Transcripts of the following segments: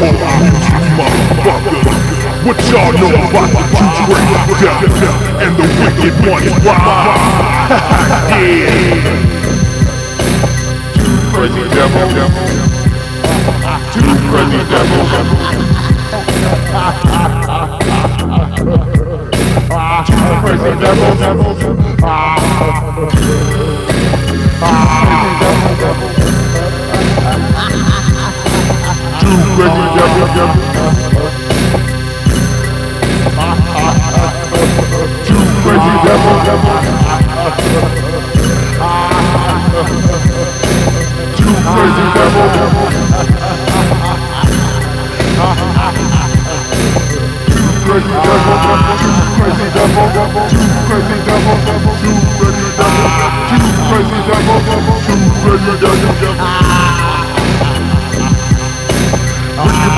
What y'all know about the two great devils and the wicked one? Wow. yeah. Two crazy devils. Two crazy devils. Two crazy devils. Two crazy devil, too crazy devil, too crazy devil, too crazy devil.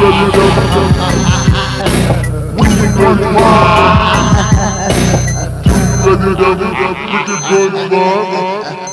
tell you that. We can run wild. You can run wild.